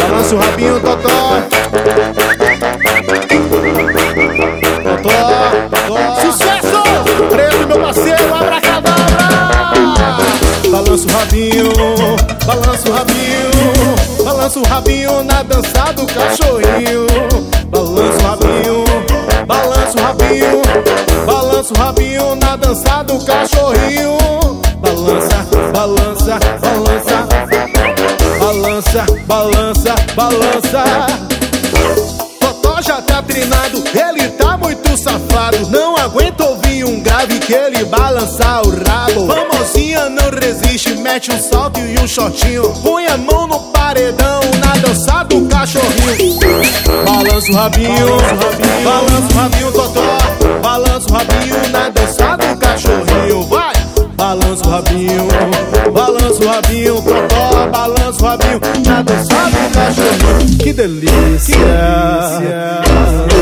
Balança o rabinho, Totó. Totó, Totó. Sucesso! Preto, meu parceiro, abracadabra. Balança o rabinho, balança o rabinho. Balança o rabinho na dança do cachorrinho. Balança o rabinho, balança o rabinho. Balança o rabinho na dança do cachorrinho. Balança, balança, balança. Balança. Totó já tá treinado, ele tá muito safado. Não aguenta ouvir um grave que ele balança o rabo. Famosinha não resiste, mete um salto e um shortinho. Põe a mão no paredão na dança do cachorrinho. Balança o rabinho, balança o rabinho, Totó. Balança o rabinho, balança o rabinho, Totó. Balança o rabinho na dança do cachorrinho. Que delícia! Que delícia.